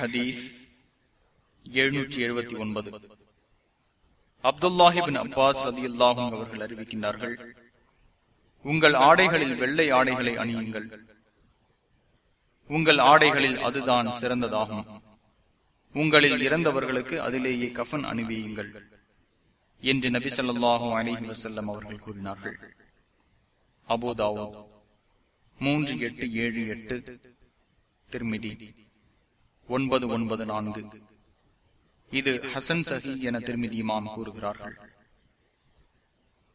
ஹதீஸ் எழுநூற்றி எழுபத்தி ஒன்பது. அப்துல்லாஹிபின் அப்பாஸ் ரதியுல்லாஹும் அவர்கள் அறிவிக்கின்றார்கள் உங்கள் ஆடைகளில் வெள்ளை ஆடைகளை அணியுங்கள். உங்கள் ஆடைகளில் அதுதான் சிறந்ததாகும். உங்களில் இறந்தவர்களுக்கு அதிலேயே கஃன் அணிவியுங்கள் என்று நபி சொல்லாஹும் அலிஹி வசல்லம் அவர்கள் கூறினார்கள். அபோதாவோ மூன்று எட்டு ஏழு எட்டு திருமிதி. ஒன்பது ஒன்பது நான்கு. இது ஹசன் சஹி என திருமிதி இமாம் கூறுகிறார்கள்.